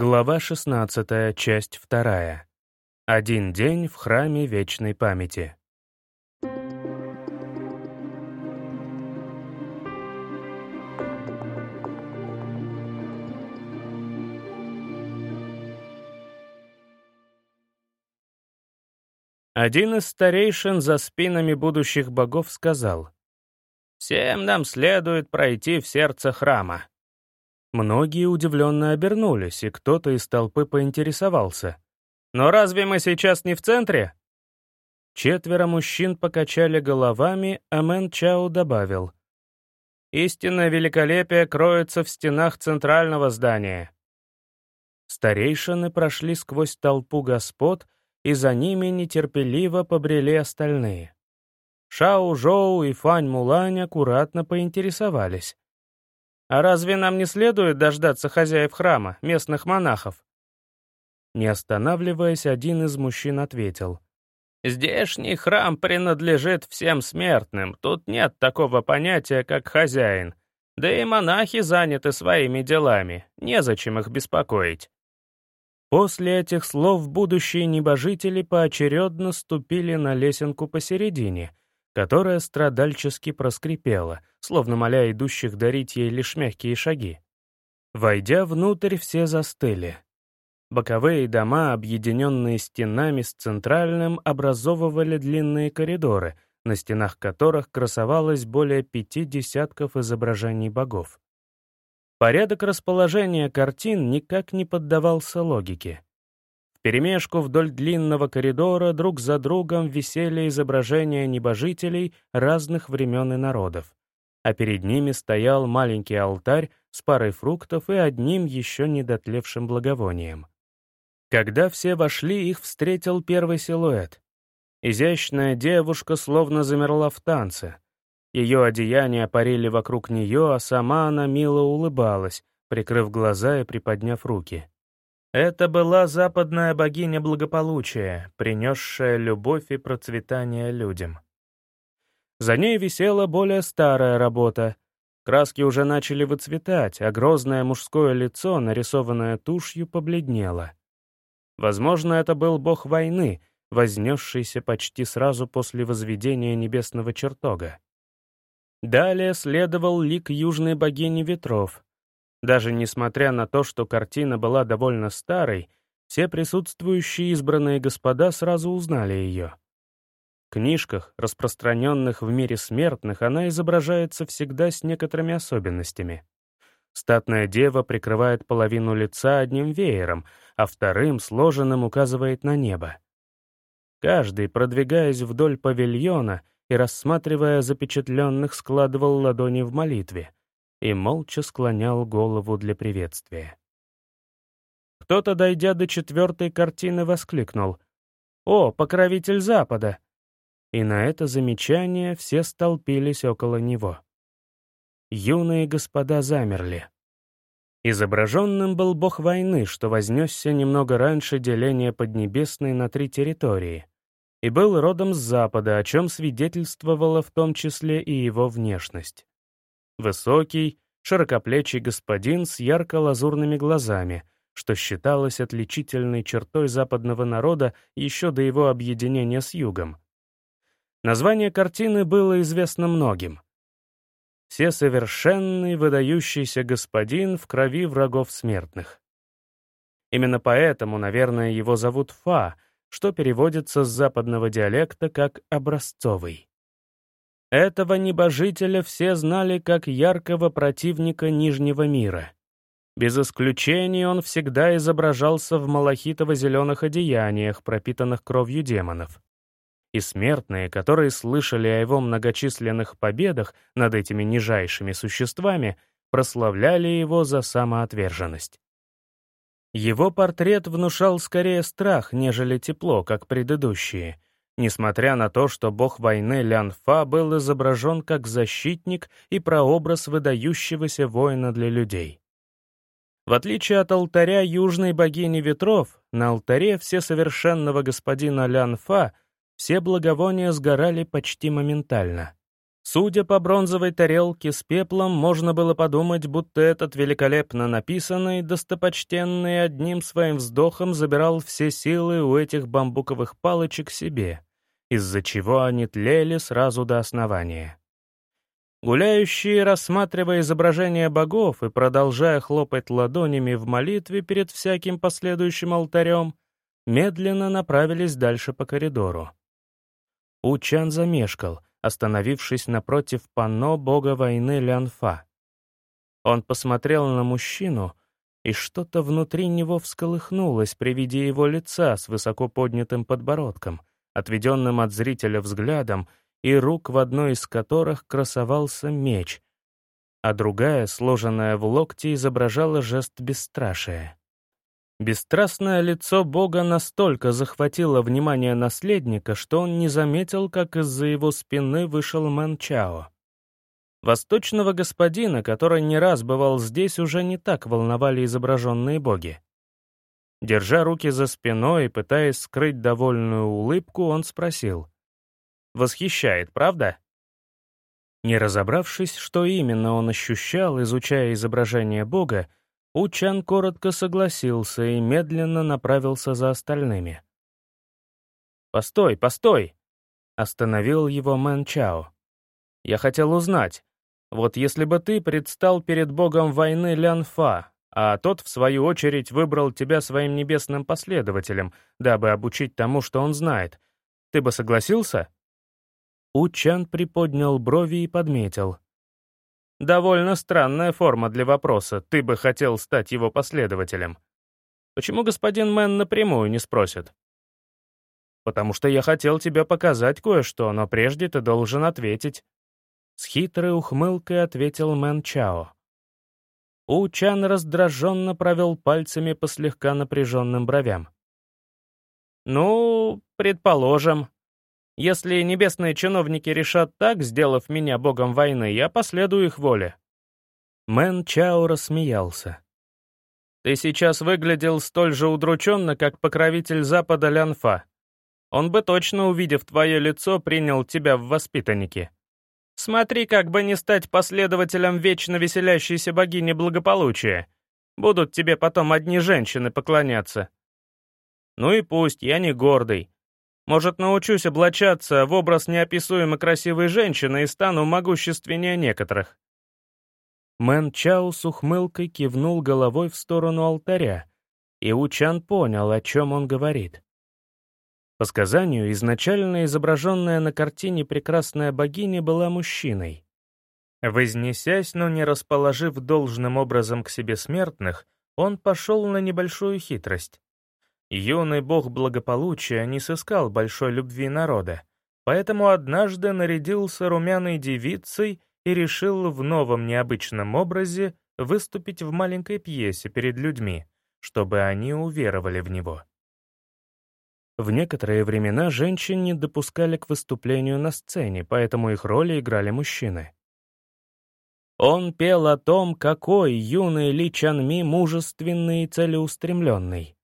Глава 16, часть 2. Один день в храме вечной памяти. Один из старейшин за спинами будущих богов сказал, «Всем нам следует пройти в сердце храма». Многие удивленно обернулись, и кто-то из толпы поинтересовался. «Но разве мы сейчас не в центре?» Четверо мужчин покачали головами, а Мэн Чао добавил. «Истинное великолепие кроется в стенах центрального здания». Старейшины прошли сквозь толпу господ, и за ними нетерпеливо побрели остальные. Шао Жоу и Фань Мулань аккуратно поинтересовались. А разве нам не следует дождаться хозяев храма, местных монахов? Не останавливаясь, один из мужчин ответил. «Здешний храм принадлежит всем смертным, тут нет такого понятия, как хозяин. Да и монахи заняты своими делами, незачем их беспокоить». После этих слов будущие небожители поочередно ступили на лесенку посередине, которая страдальчески проскрипела, словно моля идущих дарить ей лишь мягкие шаги. Войдя внутрь, все застыли. Боковые дома, объединенные стенами с центральным, образовывали длинные коридоры, на стенах которых красовалось более пяти десятков изображений богов. Порядок расположения картин никак не поддавался логике. Вперемешку вдоль длинного коридора друг за другом висели изображения небожителей разных времен и народов, а перед ними стоял маленький алтарь с парой фруктов и одним еще недотлевшим благовонием. Когда все вошли, их встретил первый силуэт. Изящная девушка словно замерла в танце. Ее одеяния парили вокруг нее, а сама она мило улыбалась, прикрыв глаза и приподняв руки. Это была западная богиня благополучия, принесшая любовь и процветание людям. За ней висела более старая работа. Краски уже начали выцветать, а грозное мужское лицо, нарисованное тушью, побледнело. Возможно, это был бог войны, вознесшийся почти сразу после возведения небесного чертога. Далее следовал лик южной богини ветров, даже несмотря на то, что картина была довольно старой, все присутствующие избранные господа сразу узнали ее. В книжках, распространенных в мире смертных, она изображается всегда с некоторыми особенностями. Статная дева прикрывает половину лица одним веером, а вторым, сложенным, указывает на небо. Каждый, продвигаясь вдоль павильона и рассматривая запечатленных, складывал ладони в молитве — и молча склонял голову для приветствия. Кто-то, дойдя до четвертой картины, воскликнул «О, покровитель Запада!» И на это замечание все столпились около него. Юные господа замерли. Изображенным был бог войны, что вознесся немного раньше деления Поднебесной на три территории, и был родом с Запада, о чем свидетельствовала в том числе и его внешность. Высокий, широкоплечий господин с ярко-лазурными глазами, что считалось отличительной чертой западного народа еще до его объединения с югом. Название картины было известно многим. «Всесовершенный, выдающийся господин в крови врагов смертных». Именно поэтому, наверное, его зовут Фа, что переводится с западного диалекта как «образцовый». Этого небожителя все знали как яркого противника Нижнего мира. Без исключения он всегда изображался в малахитово-зеленых одеяниях, пропитанных кровью демонов. И смертные, которые слышали о его многочисленных победах над этими нижайшими существами, прославляли его за самоотверженность. Его портрет внушал скорее страх, нежели тепло, как предыдущие — несмотря на то, что бог войны Лянфа был изображен как защитник и прообраз выдающегося воина для людей. В отличие от алтаря южной богини ветров, на алтаре всесовершенного господина Лянфа все благовония сгорали почти моментально. Судя по бронзовой тарелке с пеплом, можно было подумать, будто этот великолепно написанный, достопочтенный одним своим вздохом забирал все силы у этих бамбуковых палочек себе, из-за чего они тлели сразу до основания. Гуляющие, рассматривая изображения богов и продолжая хлопать ладонями в молитве перед всяким последующим алтарем, медленно направились дальше по коридору. Учан замешкал, остановившись напротив панно бога войны Лянфа. Он посмотрел на мужчину, и что-то внутри него всколыхнулось при виде его лица с высоко поднятым подбородком, отведенным от зрителя взглядом и рук, в одной из которых красовался меч, а другая, сложенная в локте, изображала жест бесстрашия. Бесстрастное лицо Бога настолько захватило внимание наследника, что он не заметил, как из-за его спины вышел Мэн Чао. Восточного господина, который не раз бывал здесь, уже не так волновали изображенные боги. Держа руки за спиной и пытаясь скрыть довольную улыбку, он спросил. Восхищает, правда? Не разобравшись, что именно он ощущал, изучая изображение Бога, Учан коротко согласился и медленно направился за остальными. «Постой, постой!» — остановил его Мэн Чао. «Я хотел узнать, вот если бы ты предстал перед богом войны Лянфа, а тот, в свою очередь, выбрал тебя своим небесным последователем, дабы обучить тому, что он знает, ты бы согласился?» Учан приподнял брови и подметил. «Довольно странная форма для вопроса. Ты бы хотел стать его последователем. Почему господин Мэн напрямую не спросит?» «Потому что я хотел тебе показать кое-что, но прежде ты должен ответить». С хитрой ухмылкой ответил Мэн Чао. Учан раздраженно провел пальцами по слегка напряженным бровям. «Ну, предположим», если небесные чиновники решат так, сделав меня богом войны, я последую их воле». Мэн Чао рассмеялся. «Ты сейчас выглядел столь же удрученно, как покровитель Запада Лянфа. Он бы точно, увидев твое лицо, принял тебя в воспитанники. Смотри, как бы не стать последователем вечно веселящейся богини благополучия. Будут тебе потом одни женщины поклоняться. Ну и пусть, я не гордый. Может, научусь облачаться в образ неописуемо красивой женщины и стану могущественнее некоторых». Мэн Чао с ухмылкой кивнул головой в сторону алтаря, и Учан понял, о чем он говорит. По сказанию, изначально изображенная на картине прекрасная богиня была мужчиной. Вознесясь, но не расположив должным образом к себе смертных, он пошел на небольшую хитрость. Юный бог благополучия не сыскал большой любви народа, поэтому однажды нарядился румяной девицей и решил в новом необычном образе выступить в маленькой пьесе перед людьми, чтобы они уверовали в него. В некоторые времена женщин не допускали к выступлению на сцене, поэтому их роли играли мужчины. Он пел о том, какой юный Ли Чанми мужественный и целеустремленный.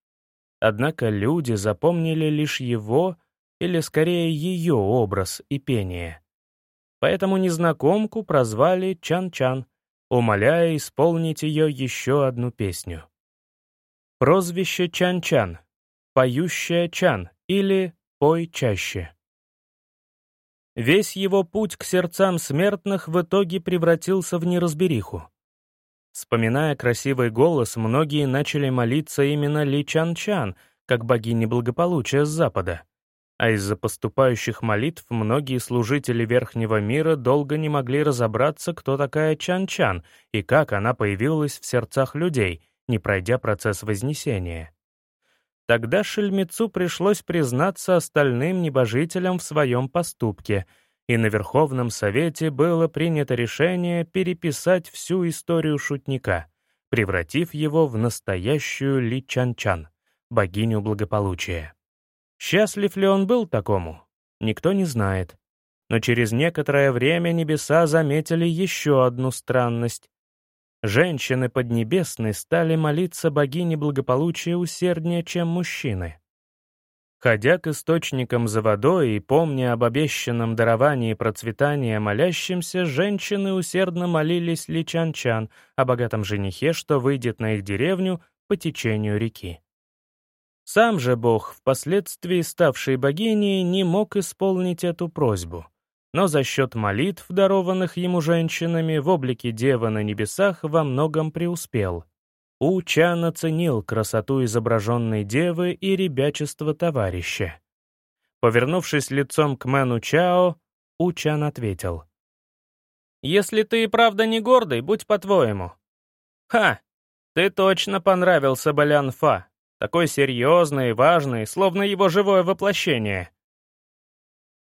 Однако люди запомнили лишь его, или скорее ее образ и пение. Поэтому незнакомку прозвали Чан-Чан, умоляя исполнить ее еще одну песню. Прозвище Чан-Чан, поющая Чан или пой чаще. Весь его путь к сердцам смертных в итоге превратился в неразбериху. Вспоминая красивый голос, многие начали молиться именно Ли Чан-Чан, как богине благополучия с запада. А из-за поступающих молитв многие служители Верхнего мира долго не могли разобраться, кто такая Чан-Чан и как она появилась в сердцах людей, не пройдя процесс Вознесения. Тогда Шельмецу пришлось признаться остальным небожителям в своем поступке — и на Верховном Совете было принято решение переписать всю историю шутника, превратив его в настоящую Ли Чан-Чан, богиню благополучия. Счастлив ли он был такому, никто не знает. Но через некоторое время небеса заметили еще одну странность. Женщины Поднебесной стали молиться богине благополучия усерднее, чем мужчины. Ходя к источникам за водой и помня об обещанном даровании процветания молящимся, женщины усердно молились Ли Чан-Чан о богатом женихе, что выйдет на их деревню по течению реки. Сам же бог, впоследствии ставший богиней, не мог исполнить эту просьбу, но за счет молитв, дарованных ему женщинами, в облике девы на небесах во многом преуспел — Учан оценил красоту изображенной девы и ребячество товарища. Повернувшись лицом к Мэну Чао, Учан ответил. «Если ты и правда не гордый, будь по-твоему». «Ха! Ты точно понравился Балян Фа. Такой серьезный важный, словно его живое воплощение».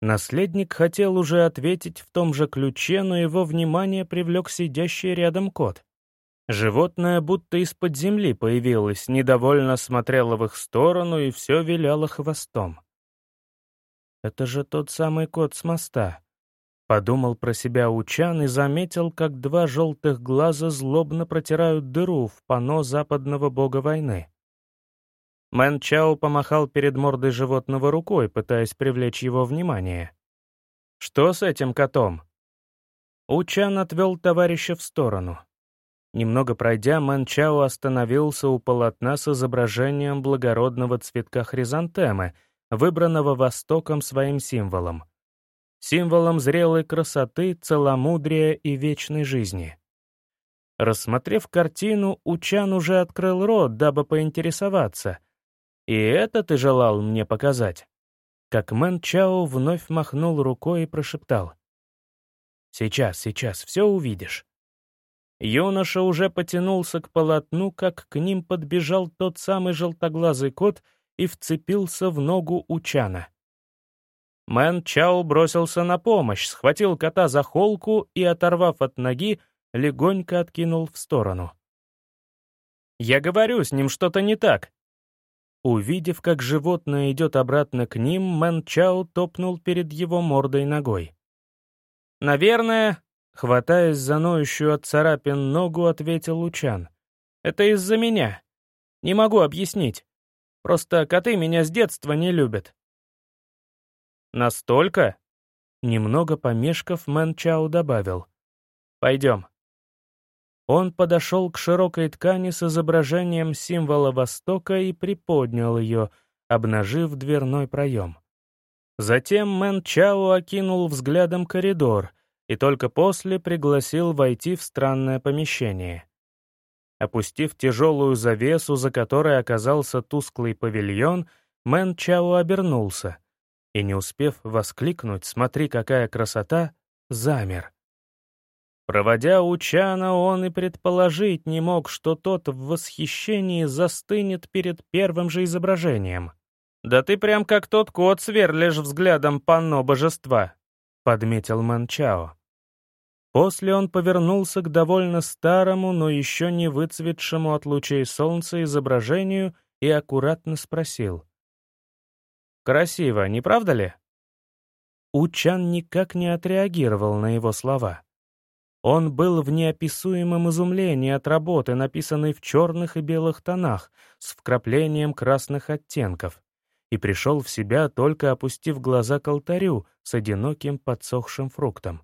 Наследник хотел уже ответить в том же ключе, но его внимание привлек сидящий рядом кот. Животное будто из-под земли появилось, недовольно смотрело в их сторону и все виляло хвостом. «Это же тот самый кот с моста», — подумал про себя Учан и заметил, как два желтых глаза злобно протирают дыру в пано западного бога войны. Мэн Чао помахал перед мордой животного рукой, пытаясь привлечь его внимание. «Что с этим котом?» Учан отвел товарища в сторону. Немного пройдя, Мэн Чао остановился у полотна с изображением благородного цветка хризантемы, выбранного Востоком своим символом. Символом зрелой красоты, целомудрия и вечной жизни. Рассмотрев картину, Учан уже открыл рот, дабы поинтересоваться. «И это ты желал мне показать?» Как Мэн Чао вновь махнул рукой и прошептал. «Сейчас, сейчас, все увидишь». Юноша уже потянулся к полотну, как к ним подбежал тот самый желтоглазый кот и вцепился в ногу Учана. Мэн Чао бросился на помощь, схватил кота за холку и, оторвав от ноги, легонько откинул в сторону. «Я говорю, с ним что-то не так». Увидев, как животное идет обратно к ним, Мэн Чао топнул перед его мордой ногой. «Наверное, Хватаясь за ноющую от царапин ногу, ответил Лучан. «Это из-за меня. Не могу объяснить. Просто коты меня с детства не любят». «Настолько?» Немного помешкав, Мэн Чао добавил. «Пойдем». Он подошел к широкой ткани с изображением символа Востока и приподнял ее, обнажив дверной проем. Затем Мэн Чао окинул взглядом коридор — и только после пригласил войти в странное помещение. Опустив тяжелую завесу, за которой оказался тусклый павильон, Мэн Чао обернулся и, не успев воскликнуть «Смотри, какая красота!», замер. Проводя Учана, он и предположить не мог, что тот в восхищении застынет перед первым же изображением. «Да ты прям как тот кот сверлишь взглядом панно божества», — подметил Манчао. После он повернулся к довольно старому, но еще не выцветшему от лучей солнца изображению и аккуратно спросил. «Красиво, не правда ли?» Учан никак не отреагировал на его слова. Он был в неописуемом изумлении от работы, написанной в черных и белых тонах, с вкраплением красных оттенков, и пришел в себя, только опустив глаза к алтарю с одиноким подсохшим фруктом.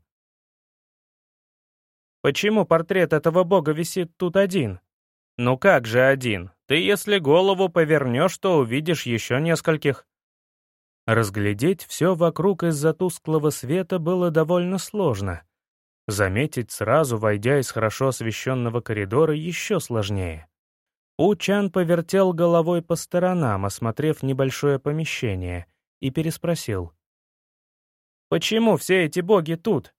«Почему портрет этого бога висит тут один?» «Ну как же один? Ты если голову повернешь, то увидишь еще нескольких». Разглядеть все вокруг из-за тусклого света было довольно сложно. Заметить сразу, войдя из хорошо освещенного коридора, еще сложнее. Учан повертел головой по сторонам, осмотрев небольшое помещение, и переспросил. «Почему все эти боги тут?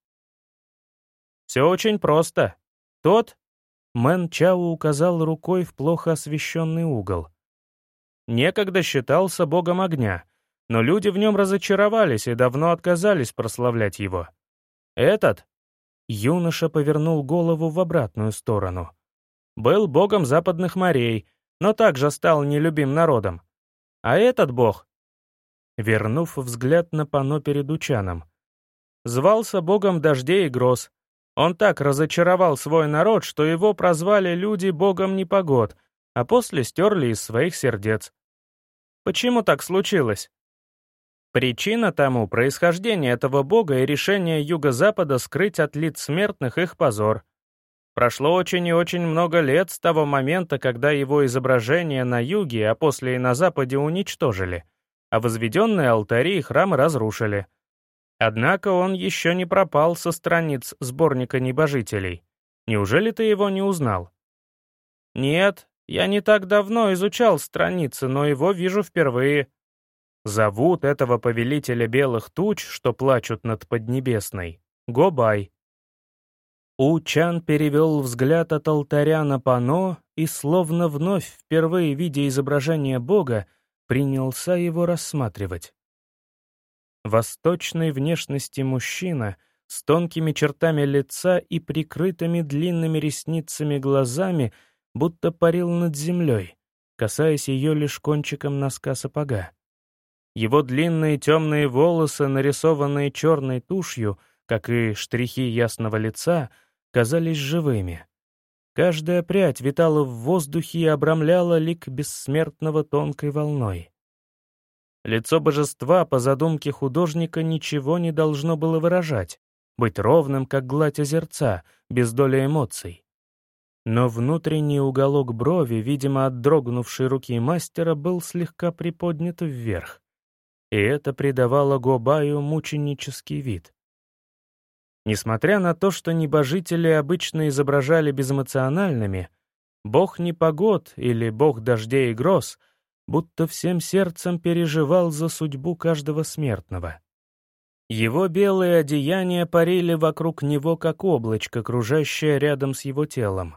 Все очень просто. Тот...» Мэн Чао указал рукой в плохо освещенный угол. Некогда считался богом огня, но люди в нем разочаровались и давно отказались прославлять его. Этот... Юноша повернул голову в обратную сторону. Был богом западных морей, но также стал нелюбим народом. А этот бог... Вернув взгляд на пано перед Учаном, звался богом дождей и гроз, он так разочаровал свой народ, что его прозвали люди богом непогод, а после стерли из своих сердец. Почему так случилось? Причина тому — происхождение этого бога и решение Юго-Запада скрыть от лиц смертных их позор. Прошло очень и очень много лет с того момента, когда его изображение на юге, а после и на западе уничтожили, а возведенные алтари и храмы разрушили. Однако он еще не пропал со страниц сборника небожителей. Неужели ты его не узнал? Нет, я не так давно изучал страницы, но его вижу впервые. Зовут этого повелителя белых туч, что плачут над Поднебесной, Гобай. Учан перевел взгляд от алтаря на пано и, словно вновь впервые видя изображение Бога, принялся его рассматривать. Восточной внешности мужчина с тонкими чертами лица и прикрытыми длинными ресницами глазами будто парил над землей, касаясь ее лишь кончиком носка сапога. Его длинные темные волосы, нарисованные черной тушью, как и штрихи ясного лица, казались живыми. Каждая прядь витала в воздухе и обрамляла лик бессмертного тонкой волной. Лицо божества, по задумке художника, ничего не должно было выражать, быть ровным, как гладь озерца, без доли эмоций. Но внутренний уголок брови, видимо, от дрогнувшей руки мастера, был слегка приподнят вверх и это придавало Гобаю мученический вид. Несмотря на то, что небожители обычно изображали безэмоциональными, бог непогод или бог дождей и гроз будто всем сердцем переживал за судьбу каждого смертного. Его белые одеяния парили вокруг него, как облачко, кружащее рядом с его телом.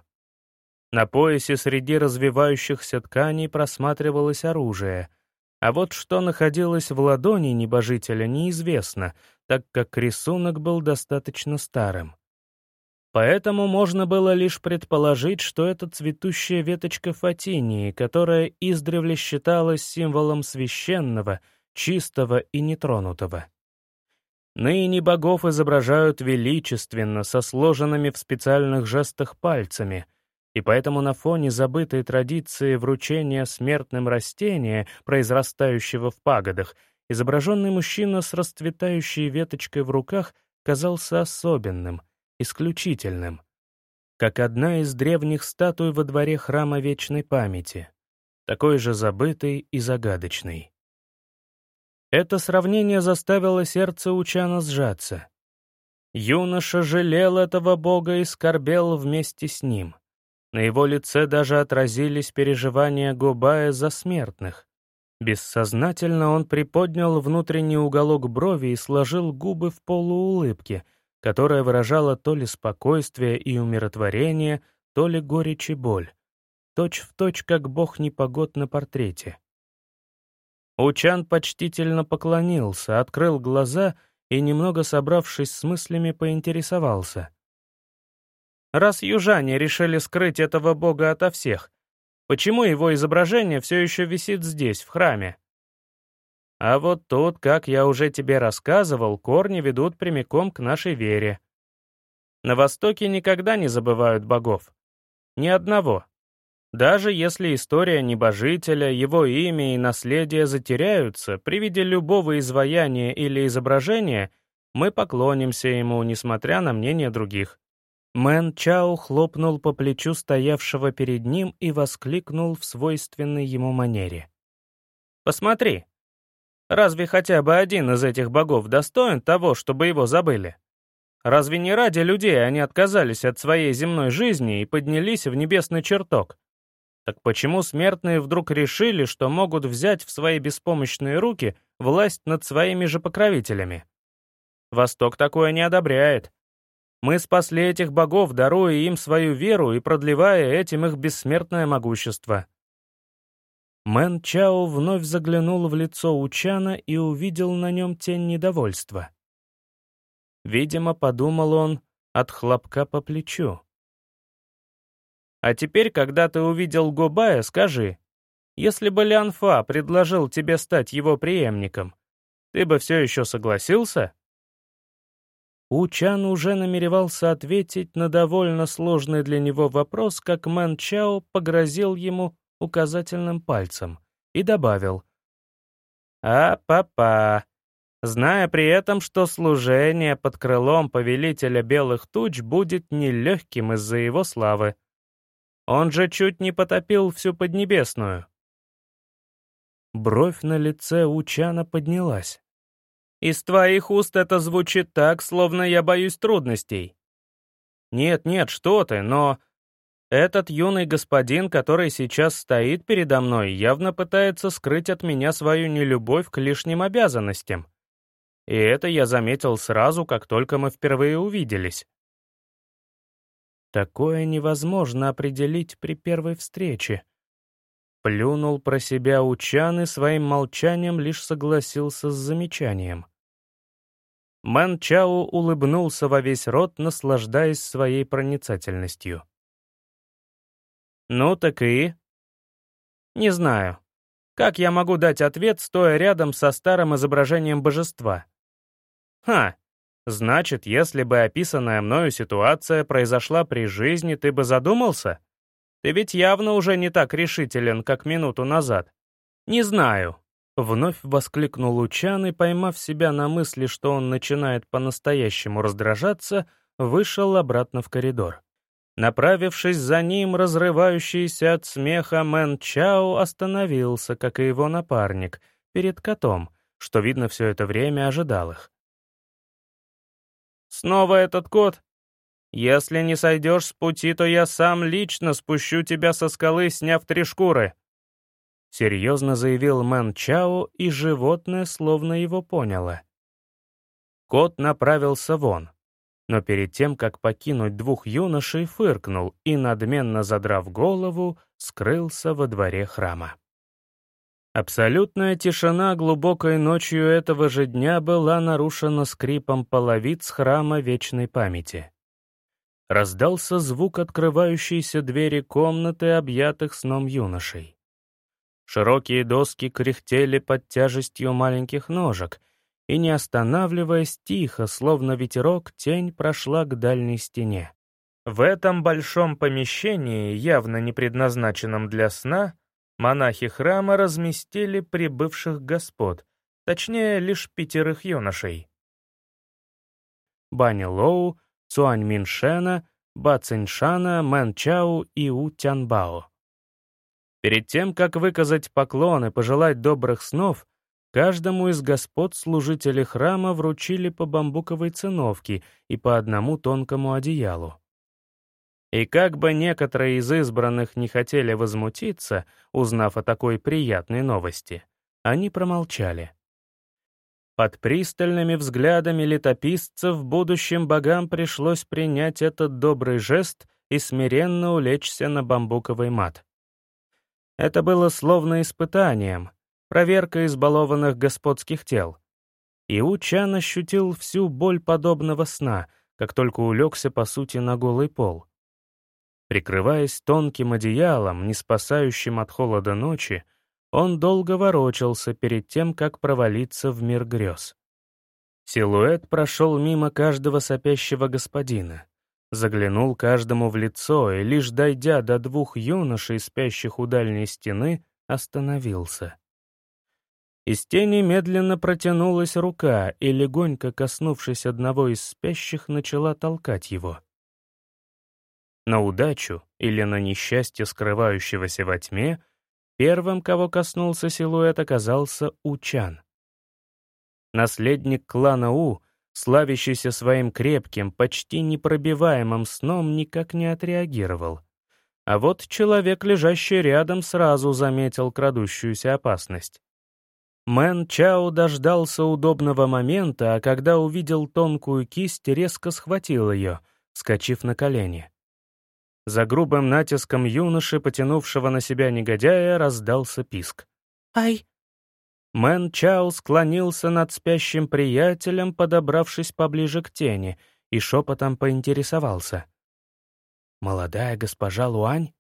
На поясе среди развивающихся тканей просматривалось оружие — а вот что находилось в ладони небожителя, неизвестно, так как рисунок был достаточно старым. Поэтому можно было лишь предположить, что это цветущая веточка фатинии, которая издревле считалась символом священного, чистого и нетронутого. Ныне богов изображают величественно, со сложенными в специальных жестах пальцами, и поэтому на фоне забытой традиции вручения смертным растения, произрастающего в пагодах, изображенный мужчина с расцветающей веточкой в руках казался особенным, исключительным, как одна из древних статуй во дворе храма Вечной Памяти, такой же забытый и загадочный. Это сравнение заставило сердце Учана сжаться. Юноша жалел этого бога и скорбел вместе с ним — на его лице даже отразились переживания Губая за смертных. Бессознательно он приподнял внутренний уголок брови и сложил губы в полуулыбке, которая выражала то ли спокойствие и умиротворение, то ли горечь и боль. Точь в точь, как бог непогод на портрете. Учан почтительно поклонился, открыл глаза и, немного собравшись с мыслями, поинтересовался. Раз южане решили скрыть этого бога ото всех, почему его изображение все еще висит здесь, в храме? А вот тут, как я уже тебе рассказывал, корни ведут прямиком к нашей вере. На Востоке никогда не забывают богов. Ни одного. Даже если история небожителя, его имя и наследие затеряются, при виде любого изваяния или изображения мы поклонимся ему, несмотря на мнение других. Мэн Чао хлопнул по плечу стоявшего перед ним и воскликнул в свойственной ему манере. «Посмотри, разве хотя бы один из этих богов достоин того, чтобы его забыли? Разве не ради людей они отказались от своей земной жизни и поднялись в небесный чертог? Так почему смертные вдруг решили, что могут взять в свои беспомощные руки власть над своими же покровителями? Восток такое не одобряет. Мы спасли этих богов, даруя им свою веру и продлевая этим их бессмертное могущество. Мэн Чао вновь заглянул в лицо Учана и увидел на нем тень недовольства. Видимо, подумал он от хлопка по плечу. «А теперь, когда ты увидел Гобая, скажи, если бы Лянфа предложил тебе стать его преемником, ты бы все еще согласился?» Учан уже намеревался ответить на довольно сложный для него вопрос, как Мэн Чао погрозил ему указательным пальцем и добавил. «А, папа, зная при этом, что служение под крылом повелителя белых туч будет нелегким из-за его славы. Он же чуть не потопил всю Поднебесную. Бровь на лице Учана поднялась. «Из твоих уст это звучит так, словно я боюсь трудностей». «Нет-нет, что ты, но...» Этот юный господин, который сейчас стоит передо мной, явно пытается скрыть от меня свою нелюбовь к лишним обязанностям. И это я заметил сразу, как только мы впервые увиделись. Такое невозможно определить при первой встрече. Плюнул про себя Учан и своим молчанием лишь согласился с замечанием. Мэн Чао улыбнулся во весь рот, наслаждаясь своей проницательностью. «Ну так и?» «Не знаю. Как я могу дать ответ, стоя рядом со старым изображением божества?» «Ха! Значит, если бы описанная мною ситуация произошла при жизни, ты бы задумался? Ты ведь явно уже не так решителен, как минуту назад. Не знаю. Вновь воскликнул Лучан и, поймав себя на мысли, что он начинает по-настоящему раздражаться, вышел обратно в коридор. Направившись за ним, разрывающийся от смеха Мэн Чао остановился, как и его напарник, перед котом, что, видно, все это время ожидал их. «Снова этот кот? Если не сойдешь с пути, то я сам лично спущу тебя со скалы, сняв три шкуры», — серьезно заявил Мэн Чао, и животное словно его поняло. Кот направился вон, но перед тем, как покинуть двух юношей, фыркнул и, надменно задрав голову, скрылся во дворе храма. Абсолютная тишина глубокой ночью этого же дня была нарушена скрипом половиц храма Вечной Памяти раздался звук открывающейся двери комнаты, объятых сном юношей. Широкие доски кряхтели под тяжестью маленьких ножек, и, не останавливаясь тихо, словно ветерок, тень прошла к дальней стене. В этом большом помещении, явно не предназначенном для сна, монахи храма разместили прибывших господ, точнее, лишь пятерых юношей. Бани Лоу, Цуань Миншена, Ба Циньшана, Мэн Чао и У Тянбао. Перед тем, как выказать поклон и пожелать добрых снов, каждому из господ служителей храма вручили по бамбуковой циновке и по одному тонкому одеялу. И как бы некоторые из избранных не хотели возмутиться, узнав о такой приятной новости, они промолчали. Под пристальными взглядами летописцев будущим богам пришлось принять этот добрый жест и смиренно улечься на бамбуковый мат. Это было словно испытанием, проверка избалованных господских тел. И Учан ощутил всю боль подобного сна, как только улегся, по сути, на голый пол. Прикрываясь тонким одеялом, не спасающим от холода ночи, он долго ворочался перед тем, как провалиться в мир грез. Силуэт прошел мимо каждого сопящего господина, заглянул каждому в лицо и, лишь дойдя до двух юношей, спящих у дальней стены, остановился. Из тени медленно протянулась рука и, легонько коснувшись одного из спящих, начала толкать его. На удачу или на несчастье скрывающегося во тьме — Первым, кого коснулся силуэт, оказался Учан. Наследник клана У, славящийся своим крепким, почти непробиваемым сном, никак не отреагировал. А вот человек, лежащий рядом, сразу заметил крадущуюся опасность. Мэн Чао дождался удобного момента, а когда увидел тонкую кисть, резко схватил ее, вскочив на колени. За грубым натиском юноши, потянувшего на себя негодяя, раздался писк. «Ай!» Мэн Чао склонился над спящим приятелем, подобравшись поближе к тени, и шепотом поинтересовался. «Молодая госпожа Луань?»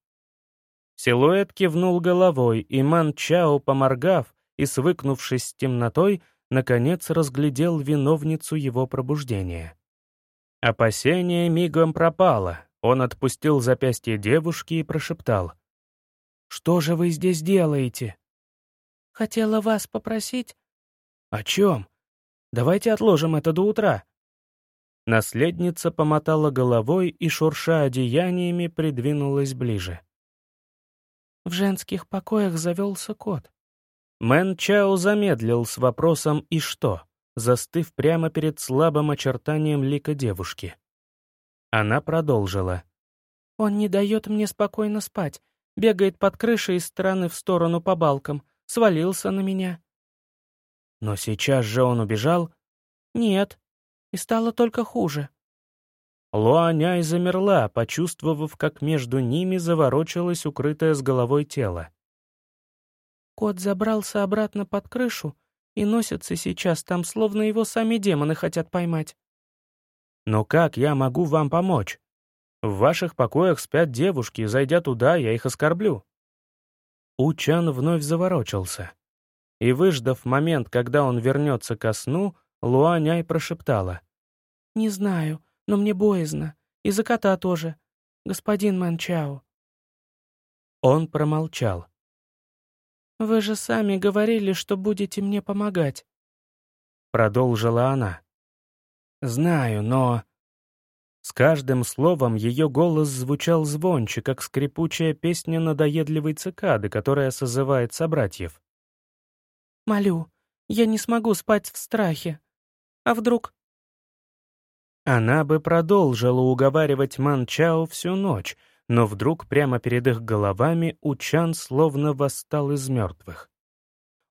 Силуэт кивнул головой, и Мэн Чао, поморгав и свыкнувшись с темнотой, наконец разглядел виновницу его пробуждения. Опасение мигом пропало, он отпустил запястье девушки и прошептал. «Что же вы здесь делаете?» «Хотела вас попросить». «О чем?» Давайте отложим это до утра». Наследница помотала головой и, шурша одеяниями, придвинулась ближе. В женских покоях завелся кот. Мэн Чао замедлил с вопросом «И что?», застыв прямо перед слабым очертанием лика девушки. Она продолжила. «Он не дает мне спокойно спать, бегает под крышей из стороны в сторону по балкам, свалился на меня». «Но сейчас же он убежал?» «Нет, и стало только хуже». Луаняй замерла, почувствовав, как между ними заворочилось укрытое с головой тело. Кот забрался обратно под крышу и носится сейчас там, словно его сами демоны хотят поймать. «Но как я могу вам помочь? В ваших покоях спят девушки, зайдя туда, я их оскорблю». Учан вновь заворочился. И, выждав момент, когда он вернется ко сну, Луаняй прошептала. «Не знаю, но мне боязно. И за кота тоже. Господин Манчао». Он промолчал. «Вы же сами говорили, что будете мне помогать», — продолжила она. «Знаю, но...» С каждым словом ее голос звучал звонче, как скрипучая песня надоедливой цикады, которая созывает собратьев. «Молю, я не смогу спать в страхе. А вдруг...» Она бы продолжила уговаривать Манчао всю ночь, но вдруг прямо перед их головами Учан словно восстал из мертвых.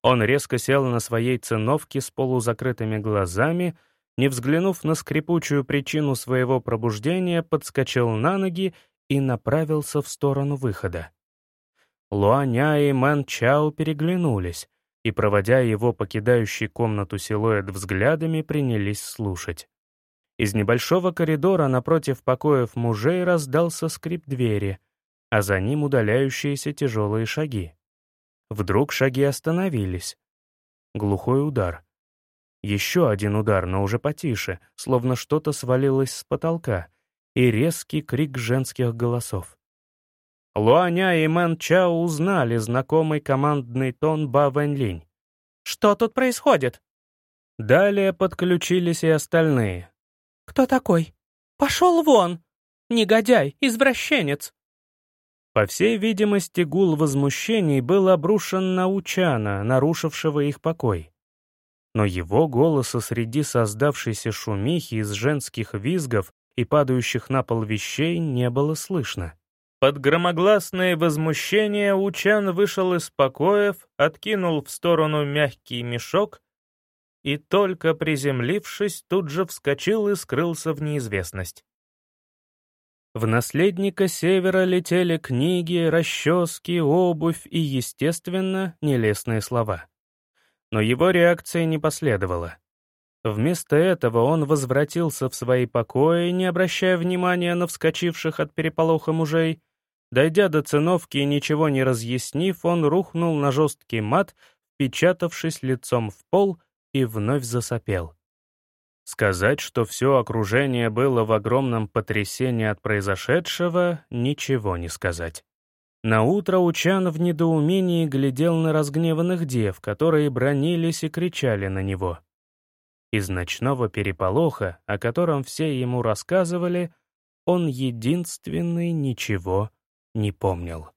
Он резко сел на своей циновке с полузакрытыми глазами, не взглянув на скрипучую причину своего пробуждения, подскочил на ноги и направился в сторону выхода. Луаня и Ман Чао переглянулись и, проводя его покидающий комнату силуэт взглядами, принялись слушать. Из небольшого коридора напротив покоев мужей раздался скрип двери, а за ним удаляющиеся тяжелые шаги. Вдруг шаги остановились. Глухой удар. Еще один удар, но уже потише, словно что-то свалилось с потолка, и резкий крик женских голосов. Луаня и Мэн Чао узнали знакомый командный тон Ба Вэнь «Что тут происходит?» Далее подключились и остальные, «Кто такой? Пошел вон! Негодяй, извращенец!» По всей видимости, гул возмущений был обрушен на Учана, нарушившего их покой. Но его голоса среди создавшейся шумихи из женских визгов и падающих на пол вещей не было слышно. Под громогласное возмущение Учан вышел из покоев, откинул в сторону мягкий мешок и только приземлившись, тут же вскочил и скрылся в неизвестность. В наследника Севера летели книги, расчески, обувь и, естественно, нелестные слова. Но его реакции не последовало. Вместо этого он возвратился в свои покои, не обращая внимания на вскочивших от переполоха мужей. Дойдя до циновки и ничего не разъяснив, он рухнул на жесткий мат, впечатавшись лицом в пол и вновь засопел. Сказать, что все окружение было в огромном потрясении от произошедшего, ничего не сказать. Наутро Учан в недоумении глядел на разгневанных дев, которые бронились и кричали на него. Из ночного переполоха, о котором все ему рассказывали, он единственный ничего не помнил.